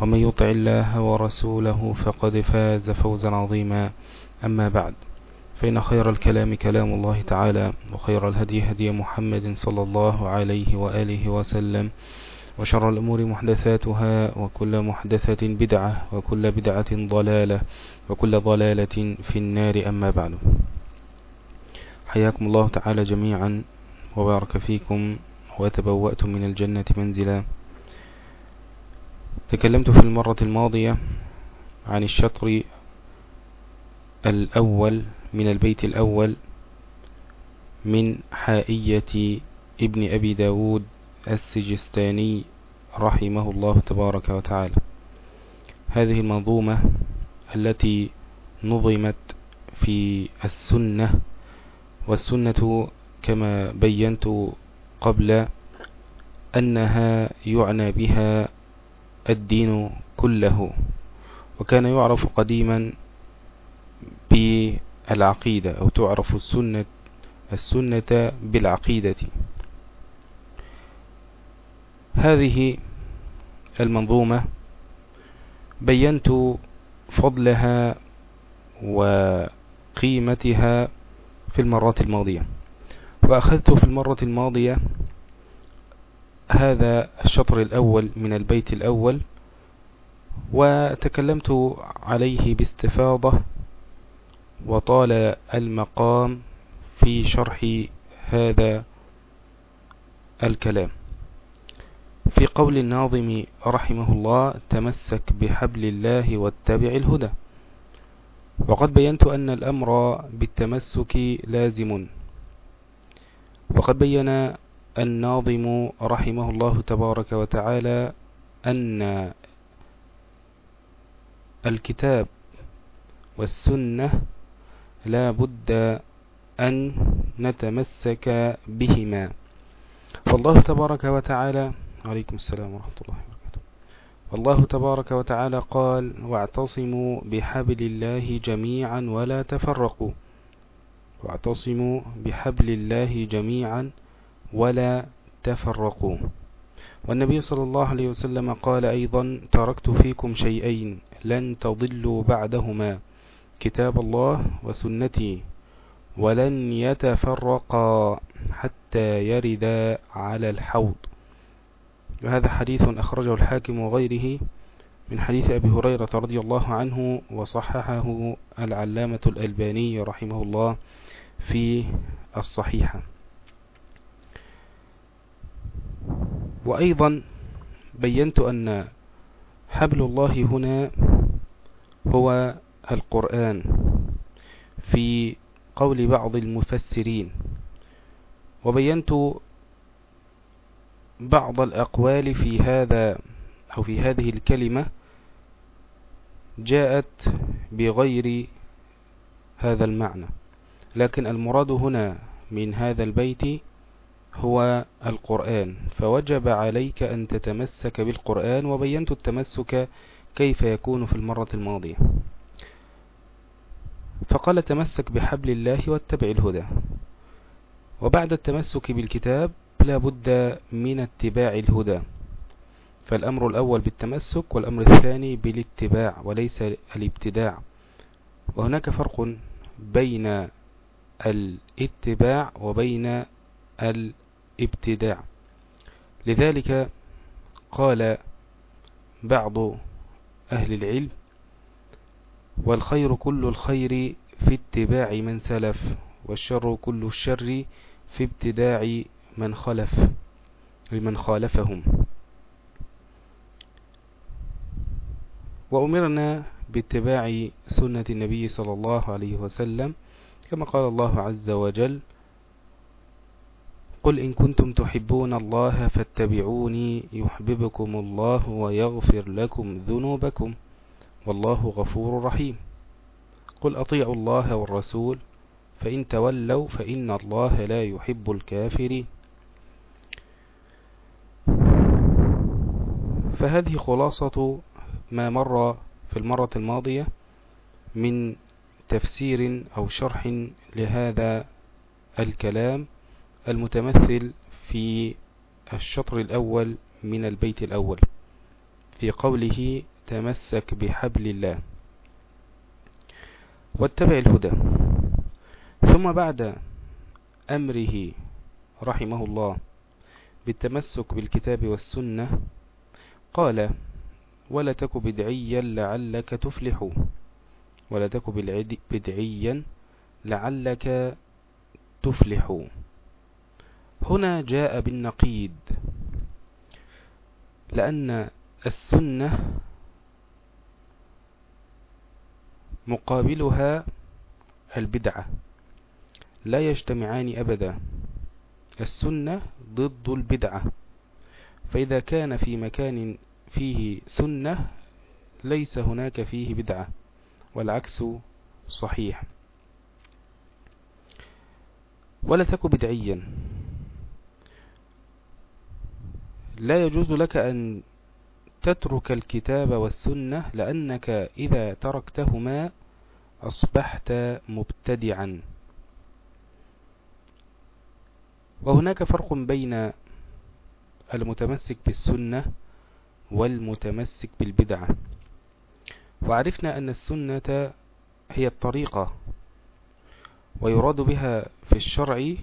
ومن يطع الله ورسوله فقد فاز فوزا عظيما. أما بعد فإن خير الكلام كلام الله تعالى وخير الهدي هدي محمد صلى الله عليه وآله وسلم وشر الأمور محدثاتها وكل محدثة بدعة وكل بدعة ضلالة وكل ضلالة في النار. أما بعد حياكم الله تعالى جميعا وبارك فيكم وتبوأتم من الجنة منزلا. تكلمت في المرة الماضية عن الشطر الأول من البيت الأول من حائية ابن أبي داود السجستاني رحمه الله تبارك وتعالى. هذه المنظومة التي نظمت في السنة والسنة كما بينت قبل أنها يعنى بها الدين كله وكان يعرف قديما بالعقيدة أو تعرف السنة السنة بالعقيدة. هذه المنظومة بينت فضلها وقيمتها في المرات الماضية. وأخذت في المرة الماضية هذا الشطر الأول من البيت الأول وتكلمت عليه باستفاضة وطال المقام في شرح هذا الكلام. في قول الناظم رحمه الله تمسك بحبل الله واتبع الهدى وقد بينت أن الأمر بالتمسك لازم. وقد بين الناظم رحمه الله تبارك وتعالى أن الكتاب والسنة لا بد أن نتمسك بهما. فالله تبارك وتعالى عليكم السلام ورحمة الله وبركاته. والله تبارك وتعالى قال واعتصموا بحبل الله جميعا ولا تفرقوا. واعتصموا بحبل الله جميعا ولا تفرقوا. والنبي صلى الله عليه وسلم قال أيضا تركت فيكم شيئين لن تضلوا بعدهما كتاب الله وسنتي ولن يتفرقا حتى يردا على الحوض. وهذا حديث أخرجه الحاكم وغيره من حديث أبي هريرة رضي الله عنه وصححه العلامة الألباني رحمه الله في الصحيحة. وأيضا بينت أن حبل الله هنا هو القرآن في قول بعض المفسرين وبينت بعض الأقوال في هذا أو في هذه الكلمة جاءت بغير هذا المعنى لكن المراد هنا من هذا البيت هو القرآن. فوجب عليك أن تتمسك بالقرآن وبينت التمسك كيف يكون في المرة الماضية. فقال تمسك بحبل الله واتبع الهدى. وبعد التمسك بالكتاب لا بد من اتباع الهدى. فالأمر الأول بالتمسك والأمر الثاني بالاتباع وليس الابتداع. وهناك فرق بين الاتباع وبين الابتداع لذلك قال بعض أهل العلم والخير كل الخير في اتباع من سلف والشر كل الشر في ابتداع من خلف لمن خالفهم. وأمرنا باتباع سنة النبي صلى الله عليه وسلم كما قال الله عز وجل قل إن كنتم تحبون الله فاتبعوني يحببكم الله ويغفر لكم ذنوبكم والله غفور رحيم. قل أطيعوا الله والرسول فإن تولوا فإن الله لا يحب الكافرين. فهذه خلاصة ما مر في المرة الماضية من تفسير أو شرح لهذا الكلام المتمثل في الشطر الأول من البيت الأول في قوله تمسك بحبل الله واتبع الهدى. ثم بعد أمره رحمه الله بالتمسك بالكتاب والسنة قال ولا تك بدعيا لعلك تفلح ولا تك بدعيا لعلك تفلح. هنا جاء بالنقيد لأن السنة مقابلها البدعة لا يجتمعان أبدا السنة ضد البدعة فإذا كان في مكان فيه سنة ليس هناك فيه بدعة والعكس صحيح. ولا تك بدعيا. لا يجوز لك أن تترك الكتاب والسنة لأنك إذا تركتهما أصبحت مبتدعا. وهناك فرق بين المتمسك بالسنة والمتمسك بالبدعة. وعرفنا أن السنة هي الطريقة ويراد بها في الشرع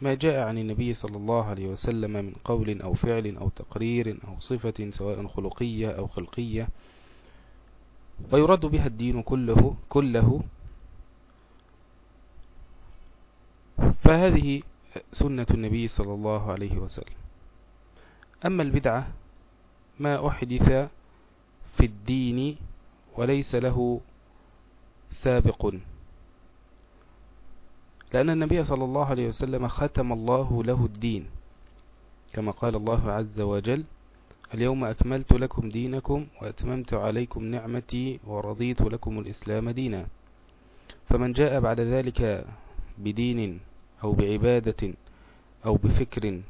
ما جاء عن النبي صلى الله عليه وسلم من قول أو فعل أو تقرير أو صفة سواء خلقية أو خلقية ويراد بها الدين كله كله فهذه سنة النبي صلى الله عليه وسلم. أما البدعة ما أحدث في الدين وليس له سابق. لأن النبي صلى الله عليه وسلم ختم الله له الدين. كما قال الله عز وجل اليوم أكملت لكم دينكم وأتممت عليكم نعمتي ورضيت لكم الإسلام دينا. فمن جاء بعد ذلك بدين أو بعبادة أو بفكر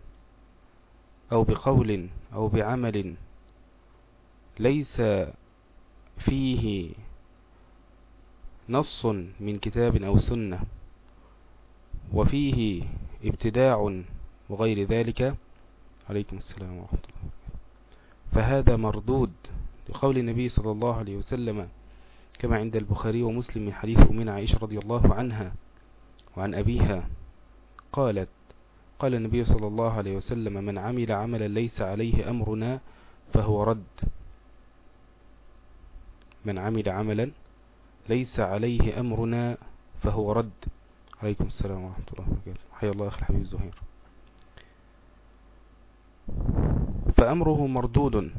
أو بقول أو بعمل ليس فيه نص من كتاب أو سنة. وفيه ابتداع وغير ذلك. عليكم السلام ورحمة الله. فهذا مردود لقول النبي صلى الله عليه وسلم كما عند البخاري ومسلم من حديث أمنا عائشة رضي الله عنها وعن أبيها قالت قال النبي صلى الله عليه وسلم من عمل عملا ليس عليه أمرنا فهو رد. من عمل عملا ليس عليه أمرنا فهو رد. عليكم السلام ورحمة الله وبركاته. حيا الله أخي الحبيب الزهير. فأمره مردود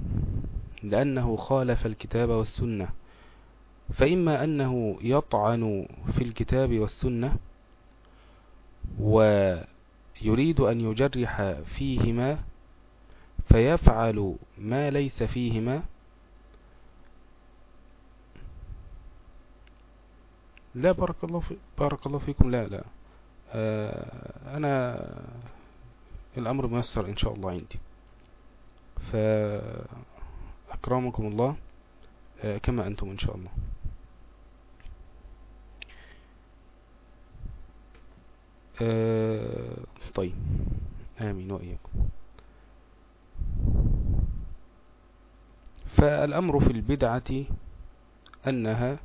لأنه خالف الكتاب والسنة. فإما أنه يطعن في الكتاب والسنة ويريد أن يجرح فيهما فيفعل ما ليس فيهما لا بارك الله في بارك الله فيكم. لا لا. آه أنا الأمر ميسر إن شاء الله عندي. فأكرمكم الله آه كما أنتم إن شاء الله. آه طيب. آمين وإياكم. فالأمر في البدعة أنها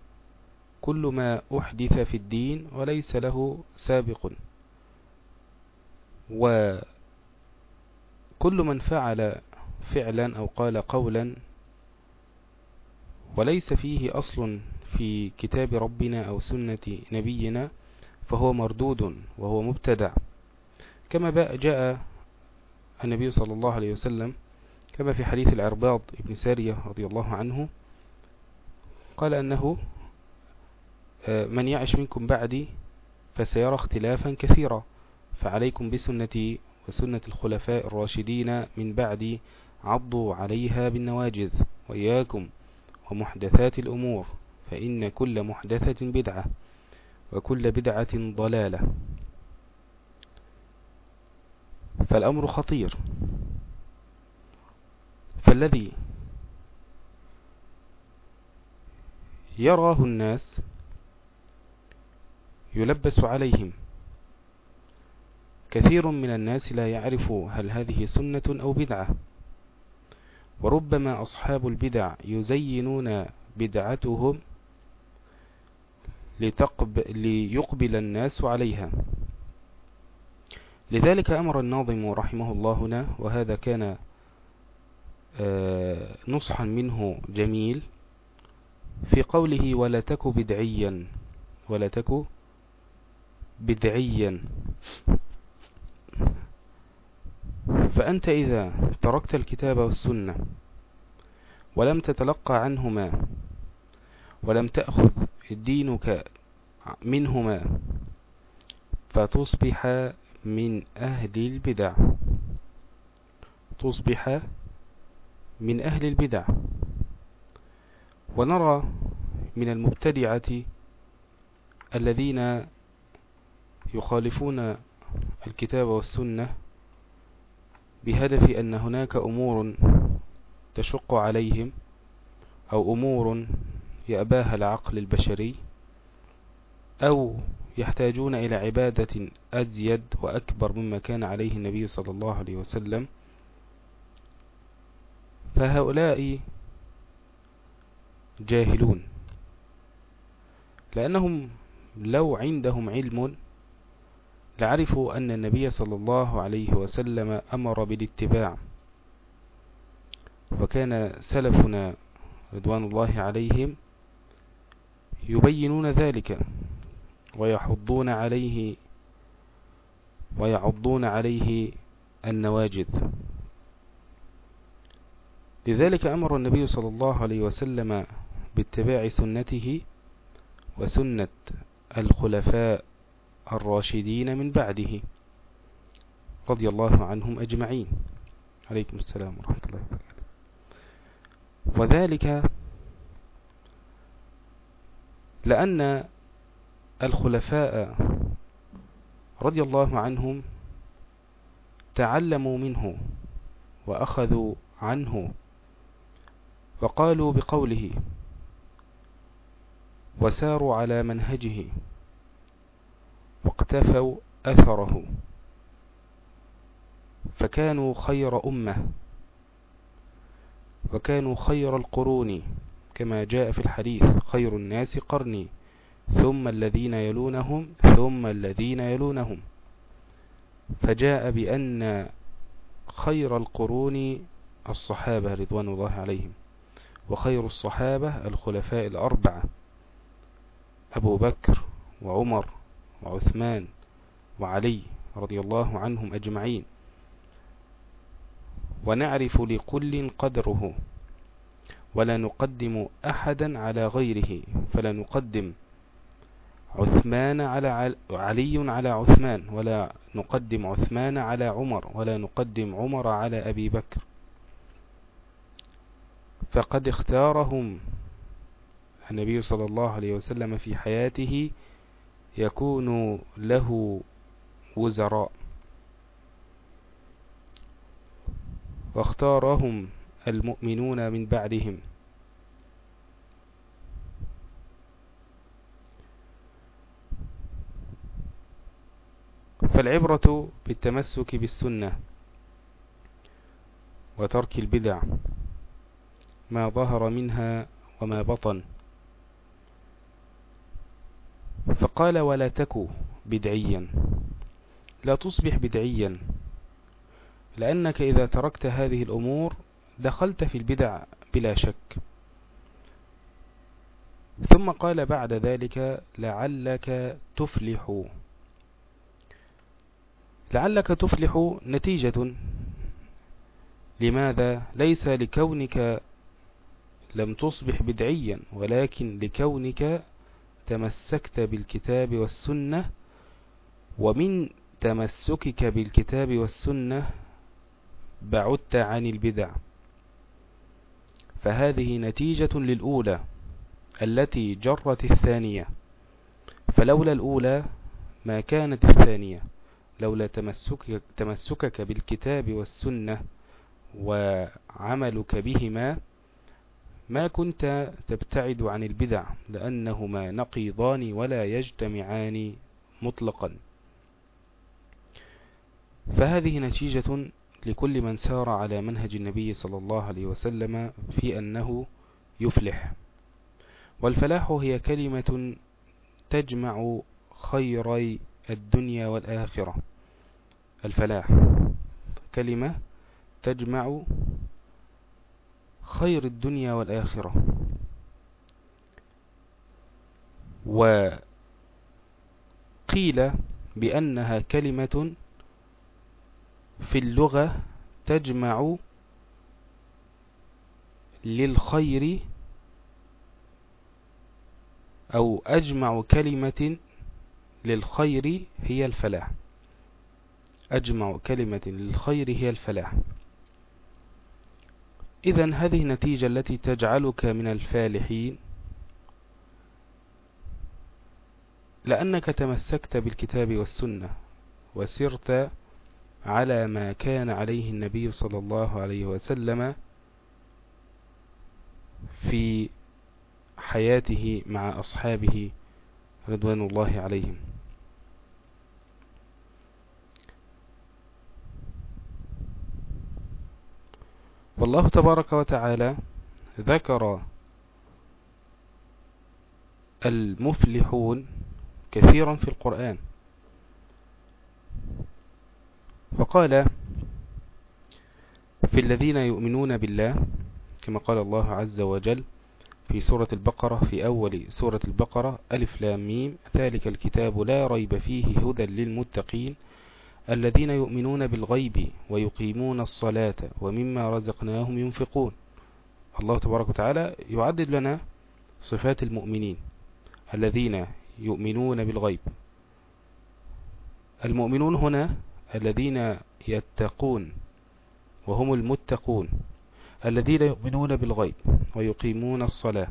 كل ما أحدث في الدين وليس له سابق. وكل من فعل فعلا أو قال قولا وليس فيه أصل في كتاب ربنا أو سنة نبينا فهو مردود وهو مبتدع. كما جاء النبي صلى الله عليه وسلم كما في حديث العرباض ابن سارية رضي الله عنه قال أنه من يعش منكم بعدي فسيرى اختلافا كثيرا فعليكم بسنتي وسنة الخلفاء الراشدين من بعدي عضوا عليها بالنواجذ وإياكم ومحدثات الأمور فإن كل محدثة بدعة وكل بدعة ضلالة. فالأمر خطير. فالذي يراه الناس يلبس عليهم. كثير من الناس لا يعرف هل هذه سنة أو بدعة. وربما أصحاب البدع يزينون بدعتهم لتقب ليقبل الناس عليها. لذلك أمر الناظم رحمه الله هنا وهذا كان آه، نصحا منه جميل في قوله ولا تك بدعيا ولا تك بدعيا. فأنت إذا تركت الكتاب والسنة ولم تتلقى عنهما ولم تأخذ دينك منهما فتصبح من أهل البدع. تصبح من أهل البدع. ونرى من المبتدعة الذين يخالفون الكتاب والسنة بهدف أن هناك أمور تشق عليهم أو أمور يأباها العقل البشري أو يحتاجون إلى عبادة أزيد وأكبر مما كان عليه النبي صلى الله عليه وسلم فهؤلاء جاهلون لأنهم لو عندهم علم لعرفوا أن النبي صلى الله عليه وسلم أمر بالاتباع. وكان سلفنا رضوان الله عليهم يبينون ذلك ويحضون عليه ويعضون عليه النواجذ. لذلك أمر النبي صلى الله عليه وسلم باتباع سنته وسنة الخلفاء الراشدين من بعده رضي الله عنهم أجمعين. عليكم السلام ورحمة الله وبركاته. وذلك لأن الخلفاء رضي الله عنهم تعلموا منه وأخذوا عنه وقالوا بقوله وساروا على منهجه واقتفوا أثره. فكانوا خير أمة. وكانوا خير القرون. كما جاء في الحديث خير الناس قرني. ثم الذين يلونهم ثم الذين يلونهم. فجاء بأن خير القرون الصحابة رضوان الله عليهم وخير الصحابة الخلفاء الأربعة أبو بكر وعمر وعثمان وعلي رضي الله عنهم أجمعين. ونعرف لكل قدره ولا نقدم أحدا على غيره فلا نقدم عثمان على علي على عثمان ولا نقدم عثمان على عمر ولا نقدم عمر على أبي بكر. فقد اختارهم النبي صلى الله عليه وسلم في حياته يكون له وزراء. واختارهم المؤمنون من بعدهم. فالعبرة بالتمسك بالسنة وترك البدع ما ظهر منها وما بطن. فقال ولا تكو بدعيا. لا تصبح بدعيا. لأنك إذا تركت هذه الأمور دخلت في البدع بلا شك. ثم قال بعد ذلك لعلك تفلح. لعلك تفلح نتيجة. لماذا؟ ليس لكونك لم تصبح بدعيا ولكن لكونك تمسكت بالكتاب والسنة ومن تمسكك بالكتاب والسنة بعدت عن البدع. فهذه نتيجة للأولى التي جرت الثانية. فلولا الأولى ما كانت الثانية. لولا تمسكك, بالكتاب والسنة وعملك بهما ما كنت تبتعد عن البدع لأنهما نقيضان ولا يجتمعان مطلقا. فهذه نتيجة لكل من سار على منهج النبي صلى الله عليه وسلم في أنه يفلح. والفلاح هي كلمة تجمع خيري الدنيا والآخرة. الفلاح كلمة تجمع خير الدنيا والآخرة. وقيل بأنها كلمة في اللغة تجمع للخير أو أجمع كلمة للخير هي الفلاح. أجمع كلمة للخير هي الفلاح. إذا هذه النتيجة التي تجعلك من الفالحين لأنك تمسكت بالكتاب والسنة وسرت على ما كان عليه النبي صلى الله عليه وسلم في حياته مع أصحابه رضوان الله عليهم. والله تبارك وتعالى ذكر المفلحون كثيرا في القرآن. فقال في الذين يؤمنون بالله كما قال الله عز وجل في سورة البقرة في أول سورة البقرة ألف لام ميم ذلك الكتاب لا ريب فيه هدى للمتقين. الذين يؤمنون بالغيب ويقيمون الصلاة ومما رزقناهم ينفقون. الله تبارك وتعالى يعدد لنا صفات المؤمنين الذين يؤمنون بالغيب. المؤمنون هنا الذين يتقون وهم المتقون الذين يؤمنون بالغيب ويقيمون الصلاة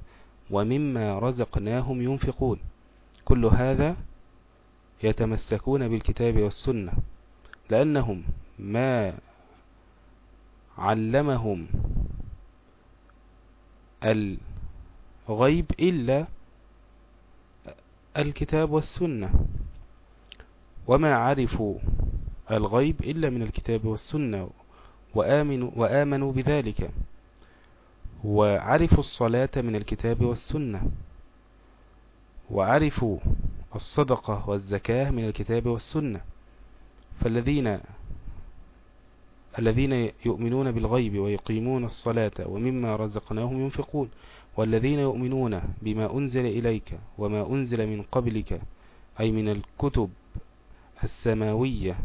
ومما رزقناهم ينفقون. كل هذا يتمسكون بالكتاب والسنة. لأنهم ما علمهم الغيب إلا الكتاب والسنة. وما عرفوا الغيب إلا من الكتاب والسنة وآمنوا, وآمنوا بذلك وعرفوا الصلاة من الكتاب والسنة وعرفوا الصدقة والزكاة من الكتاب والسنة. فالذين الذين يؤمنون بالغيب ويقيمون الصلاة ومما رزقناهم ينفقون والذين يؤمنون بما أنزل إليك وما أنزل من قبلك أي من الكتب السماوية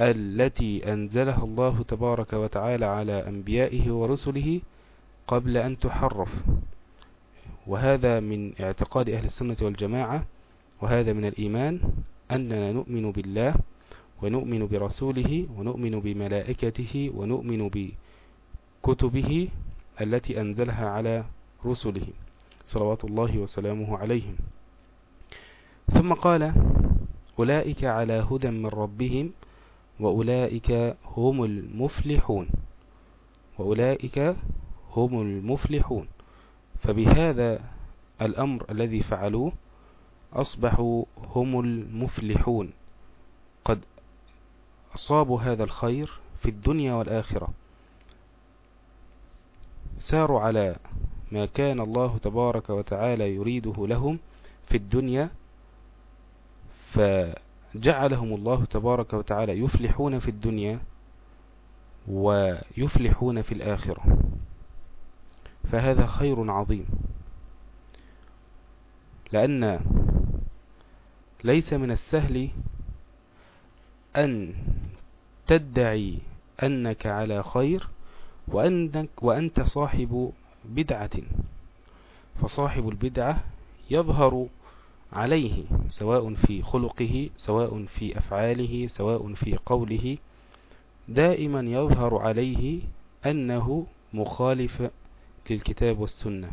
التي أنزلها الله تبارك وتعالى على أنبيائه ورسله قبل أن تحرف. وهذا من اعتقاد أهل السنة والجماعة وهذا من الإيمان أننا نؤمن بالله ونؤمن برسوله ونؤمن بملائكته ونؤمن بكتبه التي أنزلها على رسله صلوات الله وسلامه عليهم. ثم قال أولئك على هدى من ربهم وأولئك هم المفلحون وأولئك هم المفلحون. فبهذا الأمر الذي فعلوه أصبحوا هم المفلحون. قد أصابوا هذا الخير في الدنيا والآخرة. ساروا على ما كان الله تبارك وتعالى يريده لهم في الدنيا فجعلهم الله تبارك وتعالى يفلحون في الدنيا ويفلحون في الآخرة. فهذا خير عظيم. لأن ليس من السهل أن تدعي أنك على خير وأنك وأنت صاحب بدعة. فصاحب البدعة يظهر عليه سواء في خلقه سواء في أفعاله سواء في قوله دائما يظهر عليه أنه مخالف للكتاب والسنة.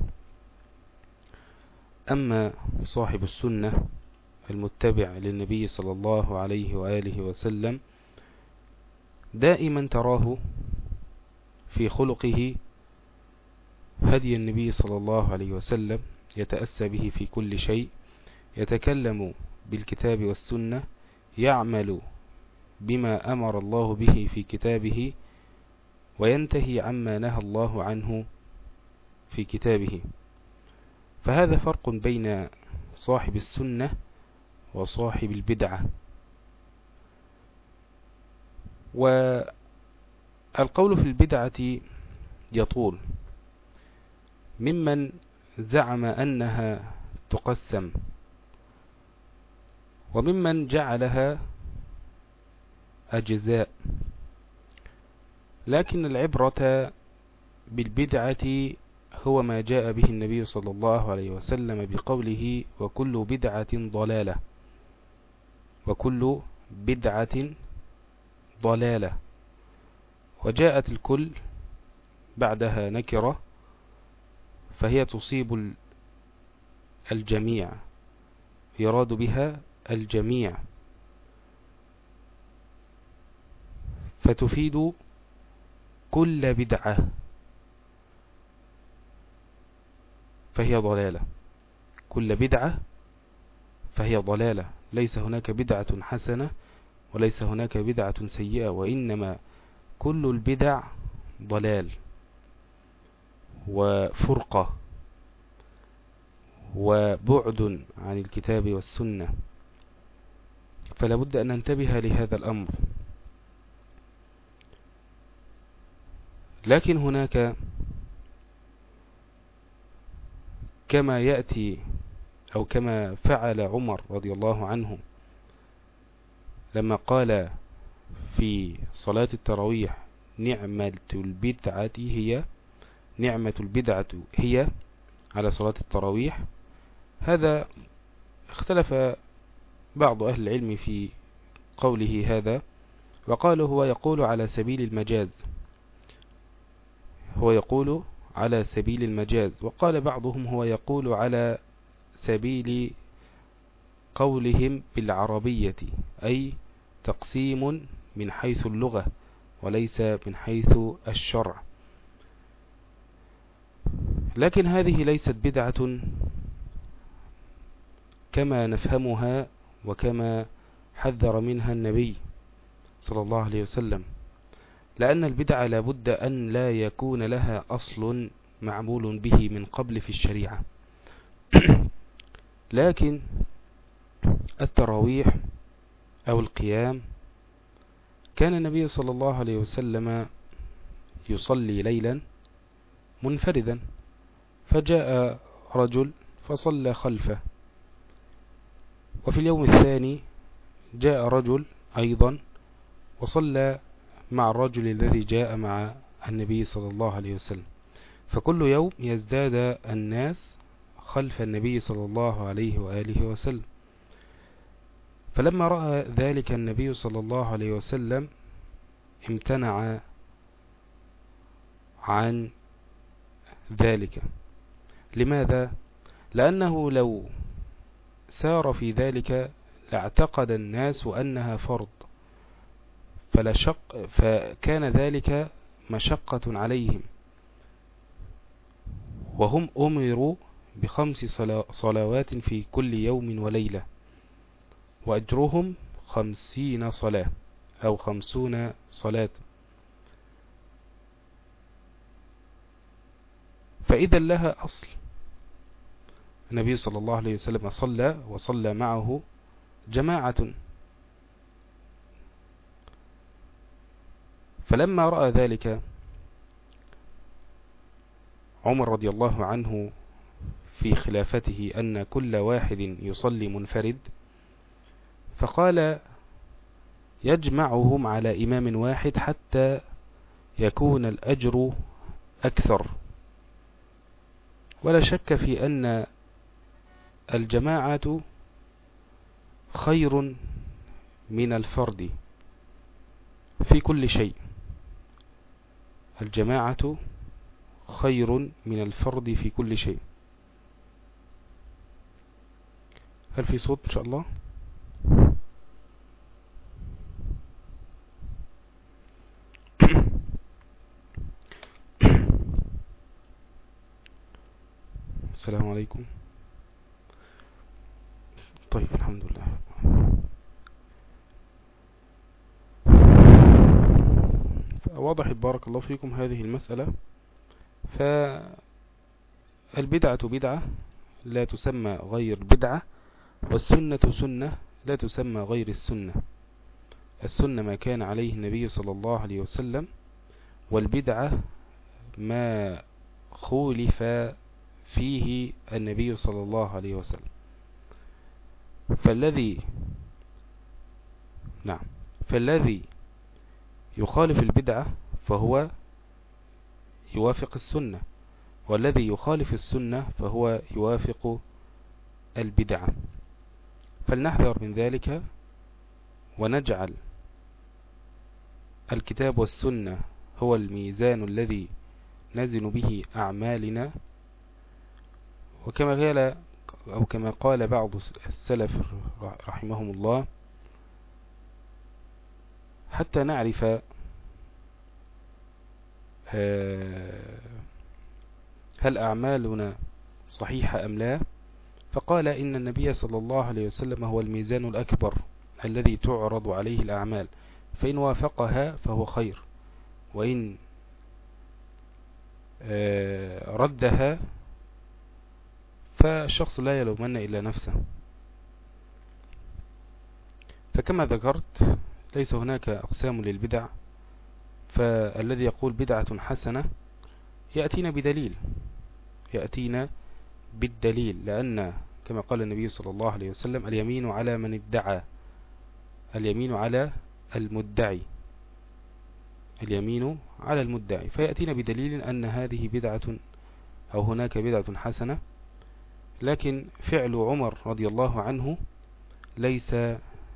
أما صاحب السنة المتبع للنبي صلى الله عليه وآله وسلم دائما تراه في خلقه هدي النبي صلى الله عليه وسلم يتأسى به في كل شيء يتكلم بالكتاب والسنة يعمل بما أمر الله به في كتابه وينتهي عما نهى الله عنه في كتابه. فهذا فرق بين صاحب السنة وصاحب البدعة. والقول في البدعة يطول. ممن زعم أنها تقسم وممن جعلها أجزاء. لكن العبرة بالبدعة هو ما جاء به النبي صلى الله عليه وسلم بقوله وكل بدعة ضلالة وكل بدعة ضلالة. وجاءت الكل بعدها نكرة فهي تصيب الجميع يراد بها الجميع. فتفيد كل بدعة. فهي ضلالة. كل بدعة فهي ضلالة. ليس هناك بدعة حسنة وليس هناك بدعة سيئة وإنما كل البدع ضلال وفرقة وبعد عن الكتاب والسنة. فلا بد أن ننتبه لهذا الأمر. لكن هناك كما يأتي أو كما فعل عمر رضي الله عنه لما قال في صلاة التراويح نعمة البدعة هي نعمة البدعة هي على صلاة التراويح هذا اختلف بعض أهل العلم في قوله هذا وقالوا هو يقول على سبيل المجاز هو يقول على سبيل المجاز وقال بعضهم هو يقول على سبيل قولهم بالعربية أي تقسيم من حيث اللغة وليس من حيث الشرع. لكن هذه ليست بدعة كما نفهمها وكما حذر منها النبي صلى الله عليه وسلم لأن البدعة لابد أن لا يكون لها أصل معمول به من قبل في الشريعة. لكن التراويح أو القيام كان النبي صلى الله عليه وسلم يصلي ليلا منفردا فجاء رجل فصلى خلفه. وفي اليوم الثاني جاء رجل أيضا وصلى مع الرجل الذي جاء مع النبي صلى الله عليه وسلم. فكل يوم يزداد الناس خلف النبي صلى الله عليه وآله وسلم. فلما رأى ذلك النبي صلى الله عليه وسلم امتنع عن ذلك. لماذا؟ لأنه لو سار في ذلك لاعتقد الناس أنها فرض فلشق فكان ذلك مشقة عليهم. وهم أمروا بخمس صلوات في كل يوم وليلة وأجرهم خمسين صلاة أو خمسون صلاة. فإذا لها أصل. النبي صلى الله عليه وسلم صلى وصلى معه جماعة. فلما رأى ذلك عمر رضي الله عنه في خلافته أن كل واحد يصلي منفرد؟ فقال يجمعهم على إمام واحد حتى يكون الأجر أكثر. ولا شك في أن الجماعة خير من الفرد في كل شيء. الجماعة خير من الفرد في كل شيء. هل في صوت؟ إن شاء الله. السلام عليكم. طيب الحمد لله. واضح بارك الله فيكم هذه المسألة. فالبدعة بدعة لا تسمى غير بدعة. والسنة سنة لا تسمى غير السنة. السنة ما كان عليه النبي صلى الله عليه وسلم والبدعة ما خولف فيه النبي صلى الله عليه وسلم. فالذي نعم فالذي يخالف البدعة فهو يوافق السنة والذي يخالف السنة فهو يوافق البدعة. فلنحذر من ذلك ونجعل الكتاب والسنة هو الميزان الذي نزن به أعمالنا. وكما قال أو كما قال بعض السلف رحمهم الله حتى نعرف آه، هل أعمالنا صحيحة أم لا. فقال إن النبي صلى الله عليه وسلم هو الميزان الأكبر الذي تعرض عليه الأعمال فإن وافقها فهو خير وإن آه، ردها فالشخص لا يلومن إلا نفسه. فكما ذكرت ليس هناك أقسام للبدع فالذي يقول بدعة حسنة يأتينا بدليل يأتينا بالدليل لأن كما قال النبي صلى الله عليه وسلم اليمين على من ادعى اليمين على المدعي اليمين على المدعي. فيأتينا بدليل أن هذه بدعة أو هناك بدعة حسنة لكن فعل عمر رضي الله عنه ليس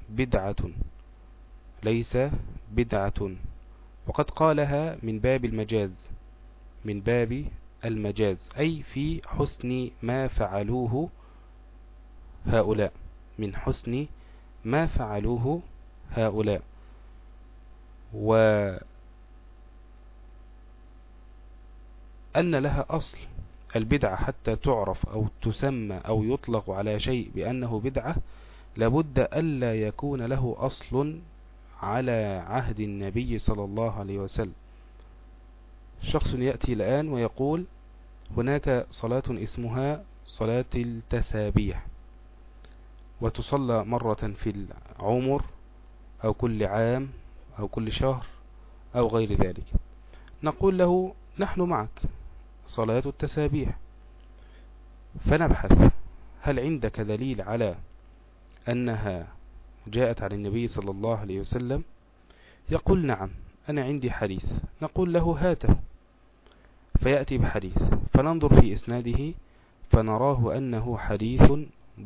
بدعة ليس بدعة. وقد قالها من باب المجاز من باب المجاز أي في حسن ما فعلوه هؤلاء من حسن ما فعلوه هؤلاء. وأن لها أصل البدعة حتى تعرف أو تسمى أو يطلق على شيء بأنه بدعة لابد ألا يكون له أصل على عهد النبي صلى الله عليه وسلم. شخص يأتي الآن ويقول هناك صلاة اسمها صلاة التسابيح. وتصلى مرة في العمر أو كل عام أو كل شهر أو غير ذلك. نقول له نحن معك. صلاة التسابيح. فنبحث هل عندك دليل على أنها جاءت عن النبي صلى الله عليه وسلم؟ يقول نعم أنا عندي حديث. نقول له هاته. فيأتي بحديث. فننظر في إسناده فنراه أنه حديث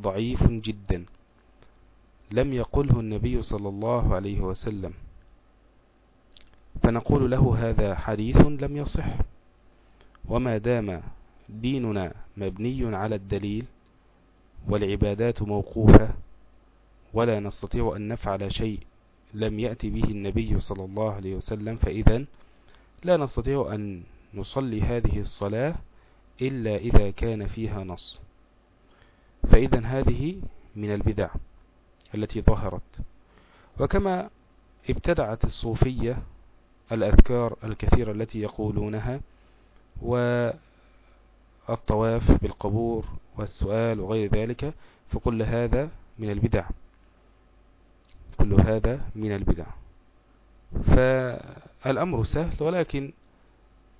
ضعيف جدا. لم يقله النبي صلى الله عليه وسلم. فنقول له هذا حديث لم يصح. وما دام ديننا مبني على الدليل والعبادات موقوفة ولا نستطيع أن نفعل شيء لم يأتي به النبي صلى الله عليه وسلم فإذا لا نستطيع أن نصلي هذه الصلاة إلا إذا كان فيها نص. فإذا هذه من البدع التي ظهرت. وكما ابتدعت الصوفية الأذكار الكثيرة التي يقولونها والطواف بالقبور والسؤال وغير ذلك فكل هذا من البدع. كل هذا من البدع. فالأمر سهل ولكن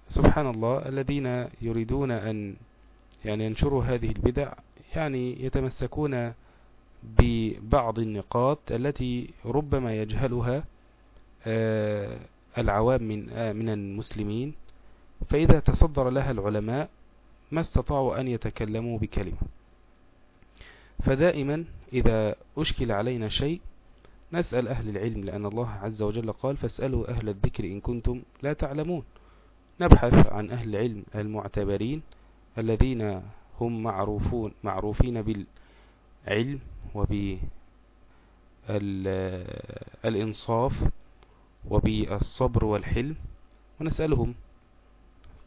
سبحان الله الذين يريدون أن يعني ينشروا هذه البدع يعني يتمسكون ببعض النقاط التي ربما يجهلها آه، العوام من آه، من المسلمين. فإذا تصدر لها العلماء ما استطاعوا أن يتكلموا بكلمة. فدائما إذا أشكل علينا شيء نسأل أهل العلم لأن الله عز وجل قال فاسألوا أهل الذكر إن كنتم لا تعلمون. نبحث عن أهل العلم المعتبرين الذين هم معروفون معروفين بالعلم وبالإنصاف وبالصبر والحلم. ونسألهم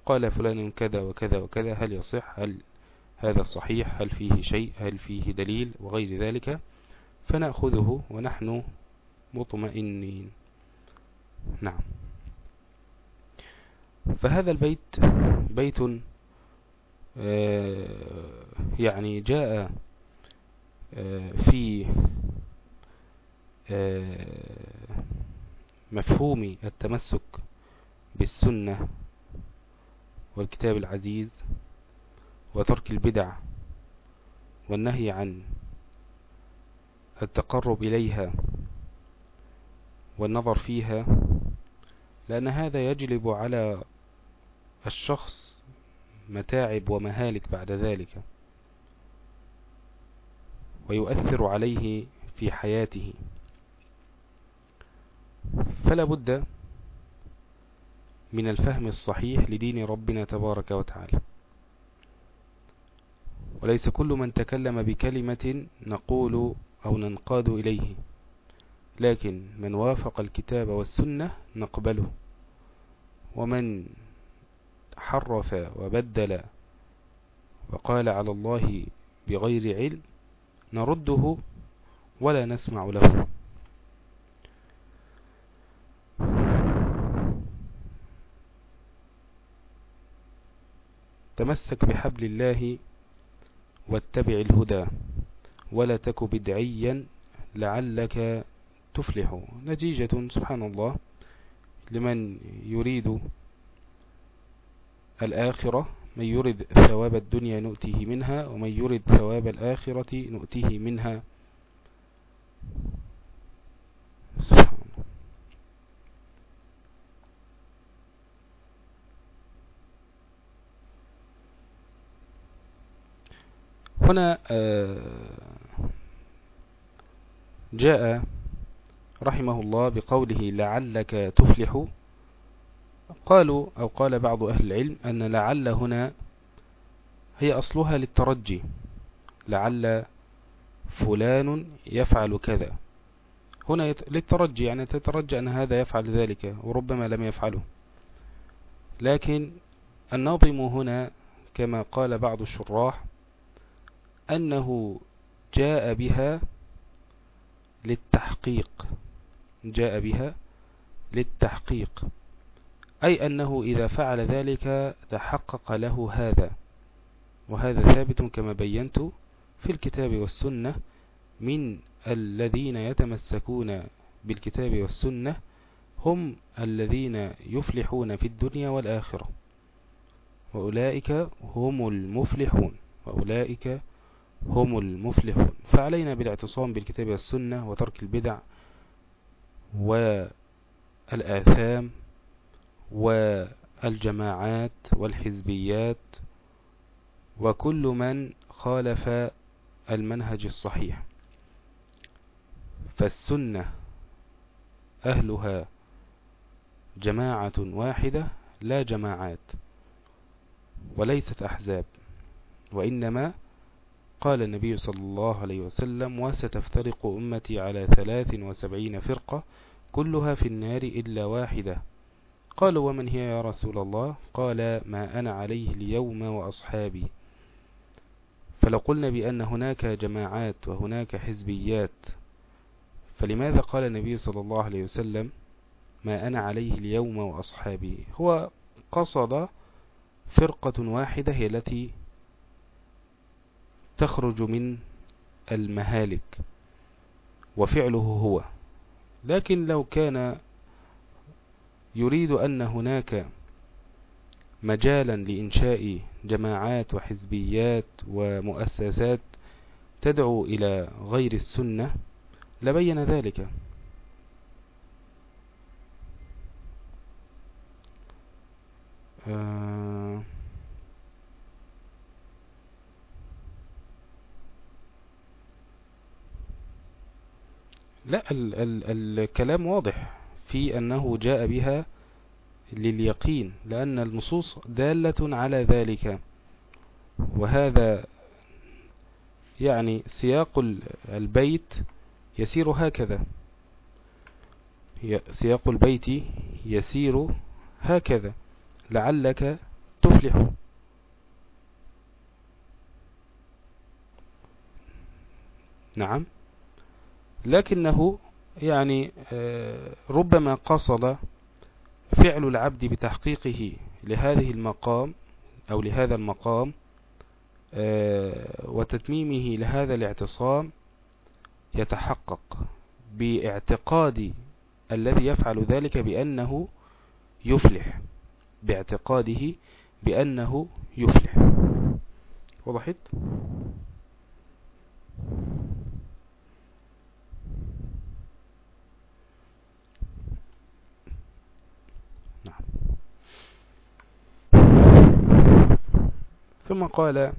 قال فلان كذا وكذا وكذا هل يصح؟ هل هذا صحيح؟ هل فيه شيء؟ هل فيه دليل؟ وغير ذلك. فنأخذه ونحن مطمئنين. نعم. فهذا البيت بيت يعني جاء آه، في آه، مفهوم التمسك بالسنة والكتاب العزيز وترك البدع والنهي عن التقرب إليها والنظر فيها لأن هذا يجلب على الشخص متاعب ومهالك بعد ذلك ويؤثر عليه في حياته. فلا بد من الفهم الصحيح لدين ربنا تبارك وتعالى. وليس كل من تكلم بكلمة نقول أو ننقاد إليه لكن من وافق الكتاب والسنة نقبله. ومن حرف وبدل وقال على الله بغير علم نرده ولا نسمع له. تمسك بحبل الله واتبع الهدى ولا تك بدعيا لعلك تفلح. نتيجة سبحان الله لمن يريد الآخرة من يرد ثواب الدنيا نؤتيه منها ومن يرد ثواب الآخرة نؤتيه منها. سبحان. الله هنا آه، جاء رحمه الله بقوله لعلك تفلح. قالوا أو قال بعض أهل العلم أن لعل هنا هي أصلها للترجي. لعل فلان يفعل كذا. هنا للترجي يعني تترجى أن هذا يفعل ذلك وربما لم يفعله. لكن الناظم هنا كما قال بعض الشراح أنه جاء بها للتحقيق. جاء بها للتحقيق. أي أنه إذا فعل ذلك تحقق له هذا. وهذا ثابت كما بينت في الكتاب والسنة من الذين يتمسكون بالكتاب والسنة هم الذين يفلحون في الدنيا والآخرة. وأولئك هم المفلحون. وأولئك هم المفلحون. فعلينا بالاعتصام بالكتاب والسنة وترك البدع والآثام والجماعات والحزبيات وكل من خالف المنهج الصحيح. فالسنة أهلها جماعة واحدة لا جماعات وليست أحزاب وإنما قال النبي صلى الله عليه وسلم وستفترق أمتي على ثلاث وسبعين فرقة كلها في النار إلا واحدة قالوا ومن هي يا رسول الله؟ قال ما أنا عليه اليوم وأصحابي. فلو قلنا بأن هناك جماعات وهناك حزبيات. فلماذا قال النبي صلى الله عليه وسلم ما أنا عليه اليوم وأصحابي؟ هو قصد فرقة واحدة هي التي تخرج من المهالك وفعله هو. لكن لو كان يريد أن هناك مجالا لإنشاء جماعات وحزبيات ومؤسسات تدعو إلى غير السنة لبين ذلك. آه لا ال ال الكلام واضح. في أنه جاء بها لليقين لأن النصوص دالة على ذلك. وهذا يعني سياق البيت يسير هكذا. سياق البيت يسير هكذا. لعلك تفلح. نعم. لكنه يعني آه، ربما قصد فعل العبد بتحقيقه لهذه المقام أو لهذا المقام آه، وتتميمه لهذا الاعتصام يتحقق باعتقاد الذي يفعل ذلك بأنه يفلح باعتقاده بأنه يفلح وضحت؟ نعم ثم قال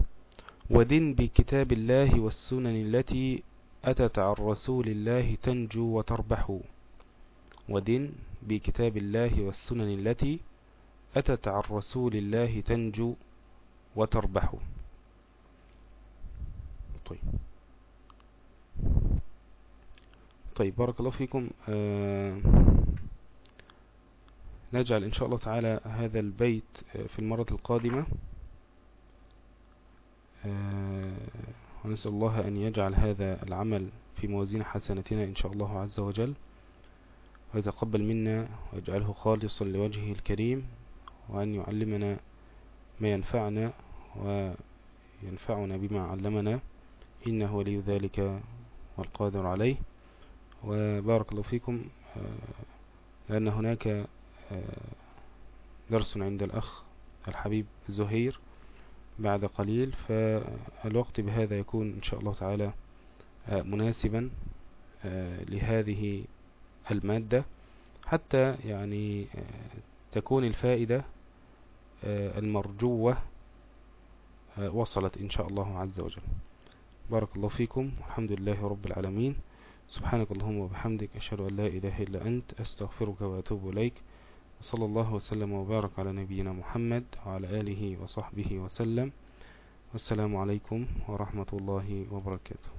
ودن بكتاب الله والسنن التي أتت عن رسول الله تنجو وتربح. ودن بكتاب الله والسنن التي أتت عن رسول الله تنجو وتربح. طيب. طيب بارك الله فيكم. آه نجعل إن شاء الله تعالى هذا البيت آه، في المرة القادمة. ونسأل الله أن يجعل هذا العمل في موازين حسنتنا إن شاء الله عز وجل ويتقبل منا ويجعله خالصا لوجهه الكريم وأن يعلمنا ما ينفعنا وينفعنا بما علمنا إنه ولي ذلك والقادر عليه. وبارك الله فيكم آه، لأن هناك آه، درس عند الأخ الحبيب زهير بعد قليل فالوقت بهذا يكون إن شاء الله تعالى آه، مناسبا لهذه المادة حتى يعني تكون الفائدة آه، المرجوة آه، وصلت إن شاء الله عز وجل. بارك الله فيكم والحمد لله رب العالمين. سبحانك اللهم وبحمدك أشهد أن لا إله إلا أنت أستغفرك وأتوب إليك. وصلى الله وسلم وبارك على نبينا محمد وعلى آله وصحبه وسلم. والسلام عليكم ورحمة الله وبركاته.